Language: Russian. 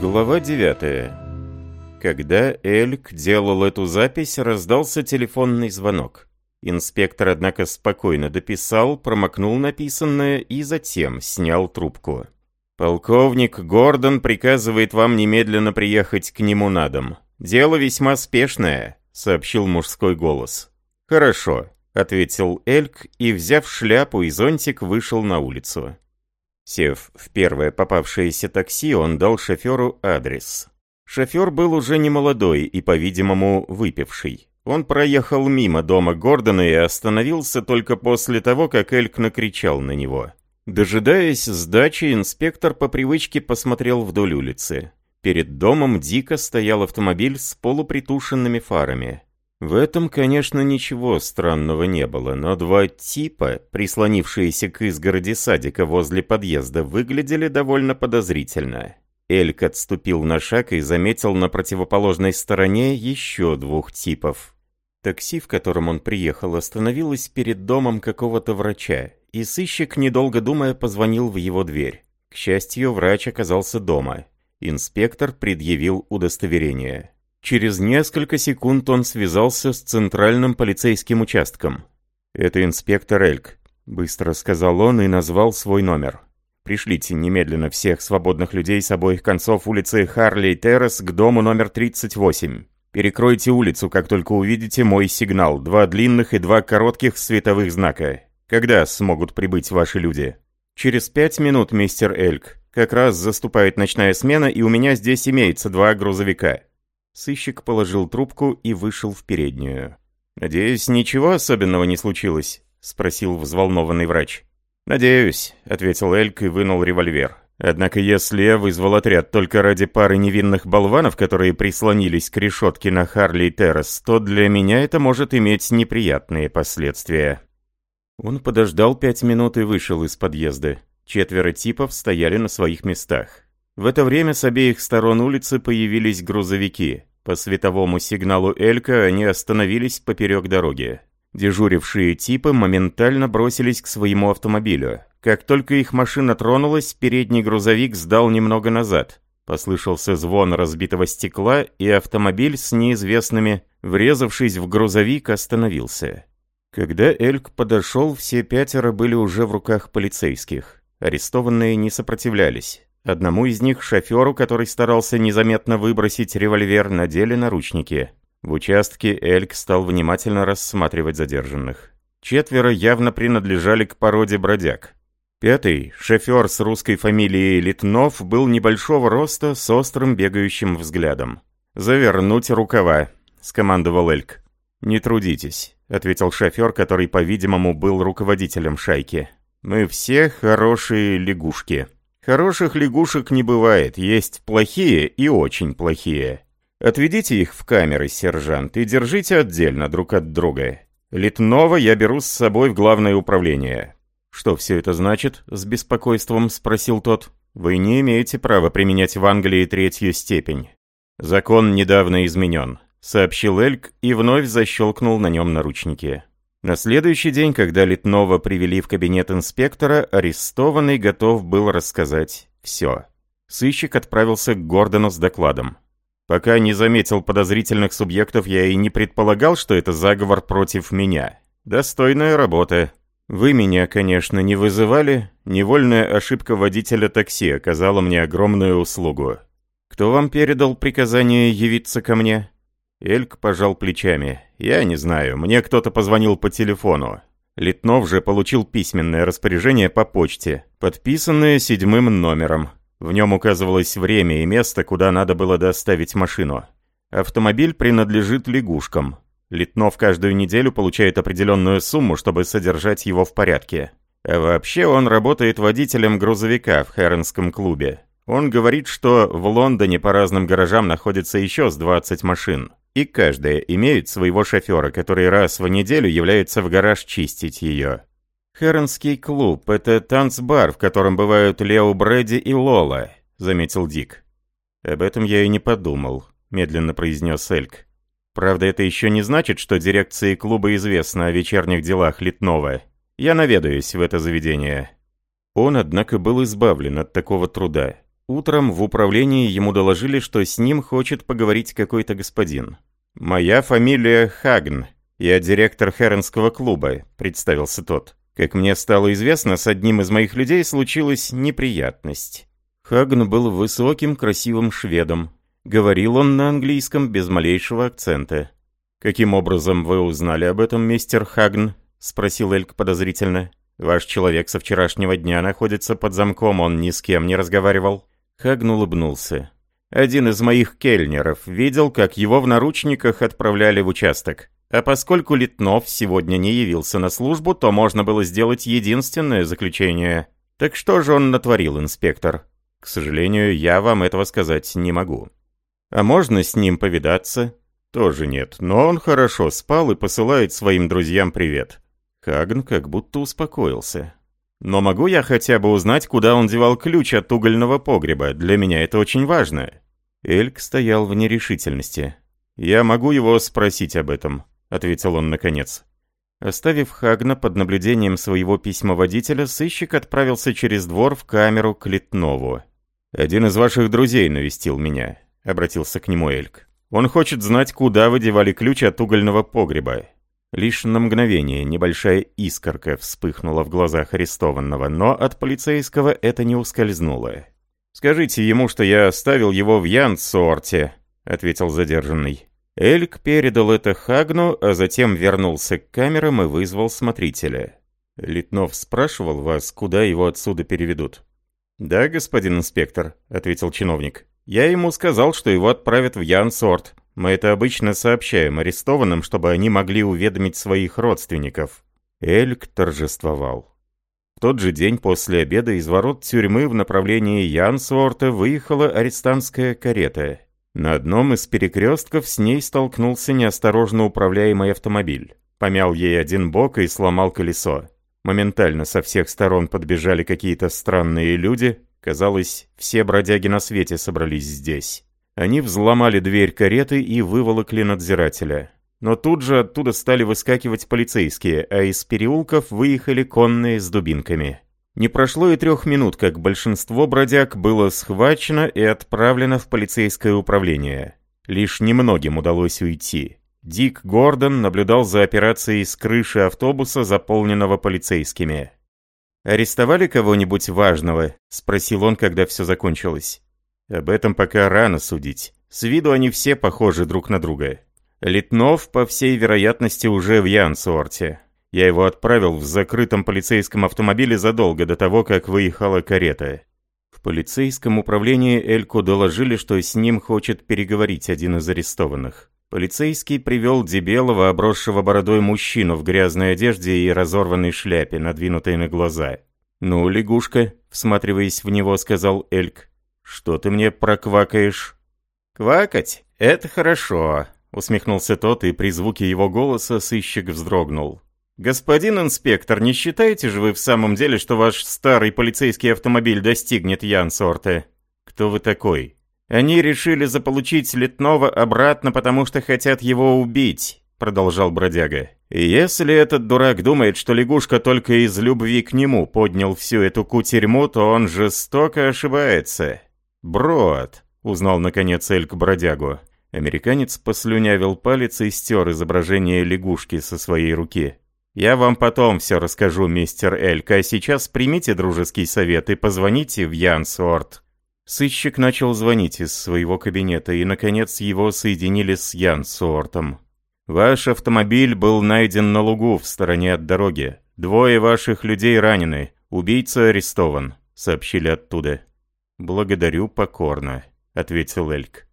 Глава 9 Когда Эльк делал эту запись, раздался телефонный звонок. Инспектор, однако, спокойно дописал, промокнул написанное и затем снял трубку. «Полковник Гордон приказывает вам немедленно приехать к нему на дом. Дело весьма спешное», — сообщил мужской голос. «Хорошо», — ответил Эльк и, взяв шляпу и зонтик, вышел на улицу. Сев в первое попавшееся такси, он дал шоферу адрес. Шофер был уже не молодой и, по-видимому, выпивший. Он проехал мимо дома Гордона и остановился только после того, как Эльк накричал на него. Дожидаясь сдачи, инспектор по привычке посмотрел вдоль улицы. Перед домом дико стоял автомобиль с полупритушенными фарами. В этом, конечно, ничего странного не было, но два типа, прислонившиеся к изгороди садика возле подъезда, выглядели довольно подозрительно. Эльк отступил на шаг и заметил на противоположной стороне еще двух типов. Такси, в котором он приехал, остановилось перед домом какого-то врача, и сыщик, недолго думая, позвонил в его дверь. К счастью, врач оказался дома. Инспектор предъявил удостоверение. Через несколько секунд он связался с центральным полицейским участком. «Это инспектор Эльк», — быстро сказал он и назвал свой номер. «Пришлите немедленно всех свободных людей с обоих концов улицы Харли-Террас к дому номер 38. Перекройте улицу, как только увидите мой сигнал. Два длинных и два коротких световых знака. Когда смогут прибыть ваши люди?» «Через пять минут, мистер Эльк. Как раз заступает ночная смена, и у меня здесь имеется два грузовика». Сыщик положил трубку и вышел в переднюю. «Надеюсь, ничего особенного не случилось?» — спросил взволнованный врач. «Надеюсь», — ответил Эльк и вынул револьвер. «Однако если я вызвал отряд только ради пары невинных болванов, которые прислонились к решетке на Харли Террас, то для меня это может иметь неприятные последствия». Он подождал пять минут и вышел из подъезда. Четверо типов стояли на своих местах. В это время с обеих сторон улицы появились грузовики. По световому сигналу Элька они остановились поперек дороги. Дежурившие типы моментально бросились к своему автомобилю. Как только их машина тронулась, передний грузовик сдал немного назад. Послышался звон разбитого стекла, и автомобиль с неизвестными, врезавшись в грузовик, остановился. Когда Эльк подошел, все пятеро были уже в руках полицейских. Арестованные не сопротивлялись. Одному из них, шоферу, который старался незаметно выбросить револьвер, надели наручники. В участке Эльк стал внимательно рассматривать задержанных. Четверо явно принадлежали к породе бродяг. Пятый, шофер с русской фамилией Литнов, был небольшого роста с острым бегающим взглядом. «Завернуть рукава», — скомандовал Эльк. «Не трудитесь», — ответил шофер, который, по-видимому, был руководителем шайки. «Мы все хорошие лягушки». Хороших лягушек не бывает, есть плохие и очень плохие. Отведите их в камеры, сержант, и держите отдельно друг от друга. Литнова я беру с собой в главное управление. Что все это значит? С беспокойством спросил тот. Вы не имеете права применять в Англии третью степень. Закон недавно изменен, сообщил Эльк и вновь защелкнул на нем наручники. На следующий день, когда Литнова привели в кабинет инспектора, арестованный готов был рассказать все. Сыщик отправился к Гордону с докладом. Пока не заметил подозрительных субъектов, я и не предполагал, что это заговор против меня. Достойная работа. Вы меня, конечно, не вызывали. Невольная ошибка водителя такси оказала мне огромную услугу. Кто вам передал приказание явиться ко мне? Эльк пожал плечами. «Я не знаю, мне кто-то позвонил по телефону. Литнов же получил письменное распоряжение по почте, подписанное седьмым номером. В нем указывалось время и место, куда надо было доставить машину. Автомобиль принадлежит лягушкам. Литнов каждую неделю получает определенную сумму, чтобы содержать его в порядке. А вообще он работает водителем грузовика в Херенском клубе. Он говорит, что в Лондоне по разным гаражам находится еще с 20 машин и каждая имеет своего шофера, который раз в неделю является в гараж чистить ее. «Хернский клуб — это танцбар, в котором бывают Лео Брэди и Лола», — заметил Дик. «Об этом я и не подумал», — медленно произнес Эльк. «Правда, это еще не значит, что дирекции клуба известно о вечерних делах Литнова. Я наведаюсь в это заведение». Он, однако, был избавлен от такого труда. Утром в управлении ему доложили, что с ним хочет поговорить какой-то господин. «Моя фамилия Хагн. Я директор Херенского клуба», — представился тот. «Как мне стало известно, с одним из моих людей случилась неприятность». Хагн был высоким, красивым шведом. Говорил он на английском без малейшего акцента. «Каким образом вы узнали об этом, мистер Хагн?» — спросил Эльк подозрительно. «Ваш человек со вчерашнего дня находится под замком, он ни с кем не разговаривал». Хагн улыбнулся. «Один из моих кельнеров видел, как его в наручниках отправляли в участок. А поскольку Литнов сегодня не явился на службу, то можно было сделать единственное заключение. Так что же он натворил, инспектор? К сожалению, я вам этого сказать не могу. А можно с ним повидаться? Тоже нет, но он хорошо спал и посылает своим друзьям привет». Хагн как будто успокоился. Но могу я хотя бы узнать, куда он девал ключ от угольного погреба? Для меня это очень важно». Эльк стоял в нерешительности. «Я могу его спросить об этом», — ответил он наконец. Оставив Хагна под наблюдением своего письмоводителя, сыщик отправился через двор в камеру к Литнову. «Один из ваших друзей навестил меня», — обратился к нему Эльк. «Он хочет знать, куда вы девали ключ от угольного погреба. Лишь на мгновение небольшая искорка вспыхнула в глазах арестованного, но от полицейского это не ускользнуло. «Скажите ему, что я оставил его в Янсорте», — ответил задержанный. Эльк передал это Хагну, а затем вернулся к камерам и вызвал смотрителя. «Литнов спрашивал вас, куда его отсюда переведут?» «Да, господин инспектор», — ответил чиновник. «Я ему сказал, что его отправят в Янсорт, мы это обычно сообщаем арестованным, чтобы они могли уведомить своих родственников». Эльк торжествовал. В тот же день после обеда из ворот тюрьмы в направлении Янсворта выехала арестантская карета. На одном из перекрестков с ней столкнулся неосторожно управляемый автомобиль. Помял ей один бок и сломал колесо. Моментально со всех сторон подбежали какие-то странные люди. Казалось, все бродяги на свете собрались здесь. Они взломали дверь кареты и выволокли надзирателя. Но тут же оттуда стали выскакивать полицейские, а из переулков выехали конные с дубинками. Не прошло и трех минут, как большинство бродяг было схвачено и отправлено в полицейское управление. Лишь немногим удалось уйти. Дик Гордон наблюдал за операцией с крыши автобуса, заполненного полицейскими. «Арестовали кого-нибудь важного?» — спросил он, когда все закончилось. Об этом пока рано судить. С виду они все похожи друг на друга. Литнов, по всей вероятности, уже в Янсуорте. Я его отправил в закрытом полицейском автомобиле задолго до того, как выехала карета. В полицейском управлении Эльку доложили, что с ним хочет переговорить один из арестованных. Полицейский привел дебелого, обросшего бородой мужчину в грязной одежде и разорванной шляпе, надвинутой на глаза. «Ну, лягушка», — всматриваясь в него, сказал Эльк, «Что ты мне проквакаешь?» «Квакать? Это хорошо», — усмехнулся тот, и при звуке его голоса сыщик вздрогнул. «Господин инспектор, не считаете же вы в самом деле, что ваш старый полицейский автомобиль достигнет Янсорте? Кто вы такой?» «Они решили заполучить Литнова обратно, потому что хотят его убить», — продолжал бродяга. «И если этот дурак думает, что лягушка только из любви к нему поднял всю эту кутерьму, то он жестоко ошибается. «Брод», — узнал наконец Эльк бродягу. Американец послюнявил палец и стер изображение лягушки со своей руки. «Я вам потом все расскажу, мистер Эльк, а сейчас примите дружеский совет и позвоните в Янсуорт». Сыщик начал звонить из своего кабинета, и, наконец, его соединили с Янсуортом. «Ваш автомобиль был найден на лугу в стороне от дороги. Двое ваших людей ранены. Убийца арестован», — сообщили оттуда. «Благодарю покорно», — ответил Эльк.